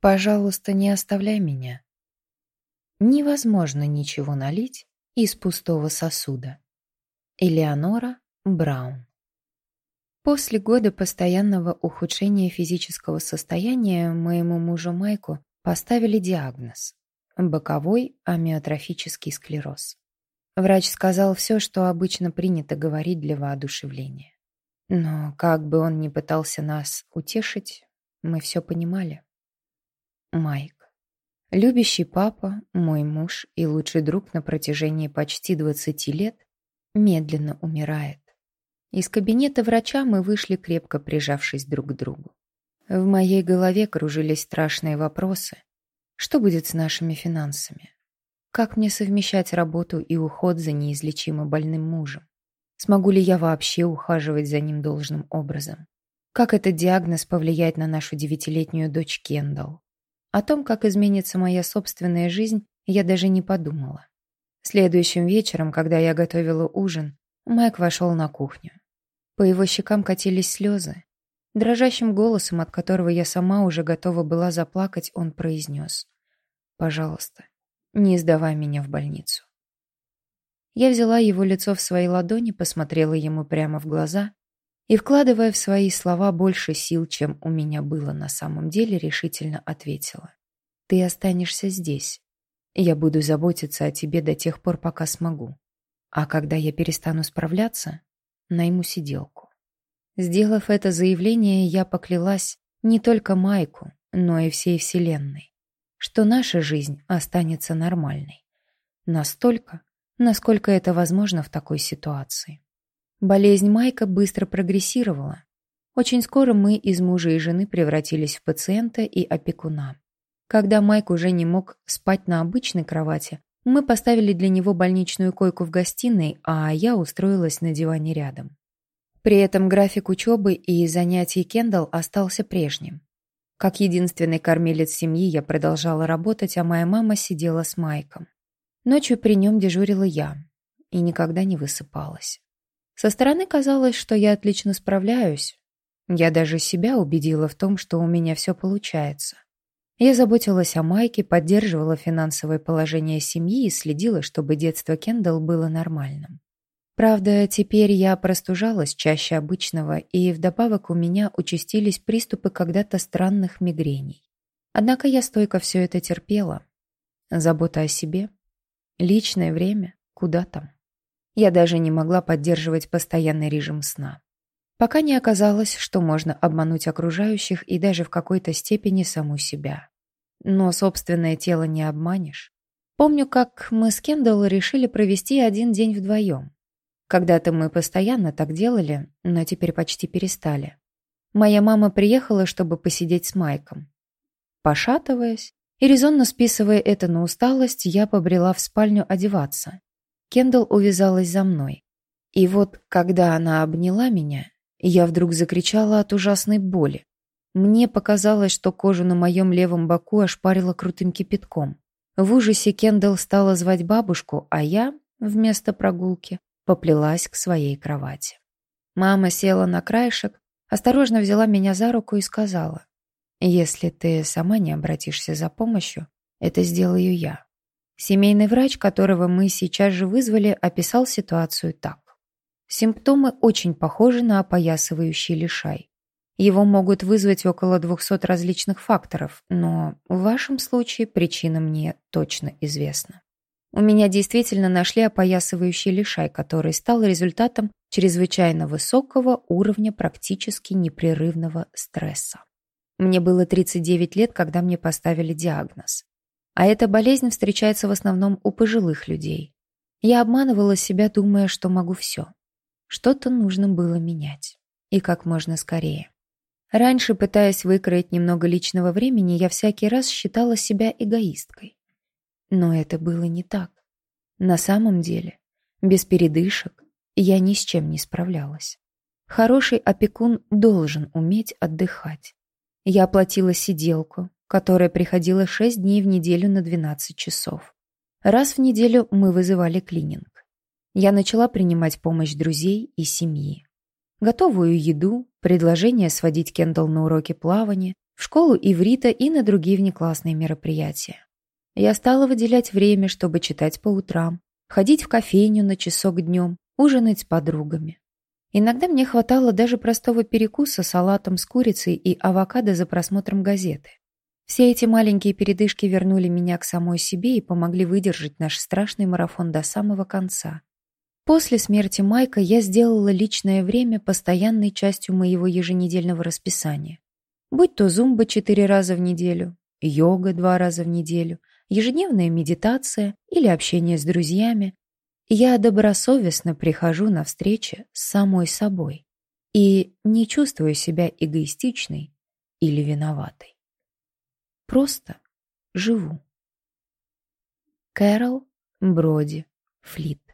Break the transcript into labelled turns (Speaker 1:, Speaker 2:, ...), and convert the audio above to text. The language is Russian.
Speaker 1: Пожалуйста, не оставляй меня. Невозможно ничего налить из пустого сосуда. Элеонора Браун После года постоянного ухудшения физического состояния моему мужу Майку поставили диагноз – боковой амиотрофический склероз. Врач сказал все, что обычно принято говорить для воодушевления. Но как бы он ни пытался нас утешить, мы все понимали. Майк. Любящий папа, мой муж и лучший друг на протяжении почти 20 лет, медленно умирает. Из кабинета врача мы вышли, крепко прижавшись друг к другу. В моей голове кружились страшные вопросы. Что будет с нашими финансами? Как мне совмещать работу и уход за неизлечимо больным мужем? Смогу ли я вообще ухаживать за ним должным образом? Как этот диагноз повлияет на нашу девятилетнюю дочь Кендалл? О том, как изменится моя собственная жизнь, я даже не подумала. Следующим вечером, когда я готовила ужин, Майк вошел на кухню. По его щекам катились слезы. Дрожащим голосом, от которого я сама уже готова была заплакать, он произнес. «Пожалуйста, не сдавай меня в больницу». Я взяла его лицо в свои ладони, посмотрела ему прямо в глаза и, вкладывая в свои слова больше сил, чем у меня было на самом деле, решительно ответила. «Ты останешься здесь. Я буду заботиться о тебе до тех пор, пока смогу. А когда я перестану справляться, найму сиделку. Сделав это заявление, я поклялась не только Майку, но и всей Вселенной, что наша жизнь останется нормальной. Настолько, насколько это возможно в такой ситуации. Болезнь Майка быстро прогрессировала. Очень скоро мы из мужа и жены превратились в пациента и опекуна. Когда Майк уже не мог спать на обычной кровати, мы поставили для него больничную койку в гостиной, а я устроилась на диване рядом. При этом график учебы и занятий Кендалл остался прежним. Как единственный кормилец семьи я продолжала работать, а моя мама сидела с Майком. Ночью при нем дежурила я и никогда не высыпалась. Со стороны казалось, что я отлично справляюсь. Я даже себя убедила в том, что у меня все получается. Я заботилась о Майке, поддерживала финансовое положение семьи и следила, чтобы детство Кендалл было нормальным. Правда, теперь я простужалась чаще обычного, и вдобавок у меня участились приступы когда-то странных мигрений. Однако я стойко все это терпела. Забота о себе, личное время, куда там. Я даже не могла поддерживать постоянный режим сна. Пока не оказалось, что можно обмануть окружающих и даже в какой-то степени саму себя. Но собственное тело не обманешь. Помню, как мы с Кендалл решили провести один день вдвоем. Когда-то мы постоянно так делали, но теперь почти перестали. Моя мама приехала, чтобы посидеть с Майком. Пошатываясь и резонно списывая это на усталость, я побрела в спальню одеваться. Кендалл увязалась за мной. И вот, когда она обняла меня, я вдруг закричала от ужасной боли. Мне показалось, что кожу на моем левом боку ошпарило крутым кипятком. В ужасе Кендалл стала звать бабушку, а я, вместо прогулки, поплелась к своей кровати. Мама села на краешек, осторожно взяла меня за руку и сказала, «Если ты сама не обратишься за помощью, это сделаю я». Семейный врач, которого мы сейчас же вызвали, описал ситуацию так. Симптомы очень похожи на опоясывающий лишай. Его могут вызвать около 200 различных факторов, но в вашем случае причина мне точно известна. У меня действительно нашли опоясывающий лишай, который стал результатом чрезвычайно высокого уровня практически непрерывного стресса. Мне было 39 лет, когда мне поставили диагноз. А эта болезнь встречается в основном у пожилых людей. Я обманывала себя, думая, что могу все. Что-то нужно было менять. И как можно скорее. Раньше, пытаясь выкроить немного личного времени, я всякий раз считала себя эгоисткой. Но это было не так. На самом деле, без передышек я ни с чем не справлялась. Хороший опекун должен уметь отдыхать. Я оплатила сиделку, которая приходила 6 дней в неделю на 12 часов. Раз в неделю мы вызывали клининг. Я начала принимать помощь друзей и семьи. Готовую еду, предложение сводить Кендалл на уроки плавания, в школу иврита и на другие внеклассные мероприятия. Я стала выделять время, чтобы читать по утрам, ходить в кофейню на часок днем, ужинать с подругами. Иногда мне хватало даже простого перекуса салатом с курицей и авокадо за просмотром газеты. Все эти маленькие передышки вернули меня к самой себе и помогли выдержать наш страшный марафон до самого конца. После смерти Майка я сделала личное время постоянной частью моего еженедельного расписания. Будь то зумба четыре раза в неделю, йога два раза в неделю, ежедневная медитация или общение с друзьями, я добросовестно прихожу на встречи с самой собой и не чувствую себя эгоистичной или виноватой. Просто живу. Кэрол Броди Флит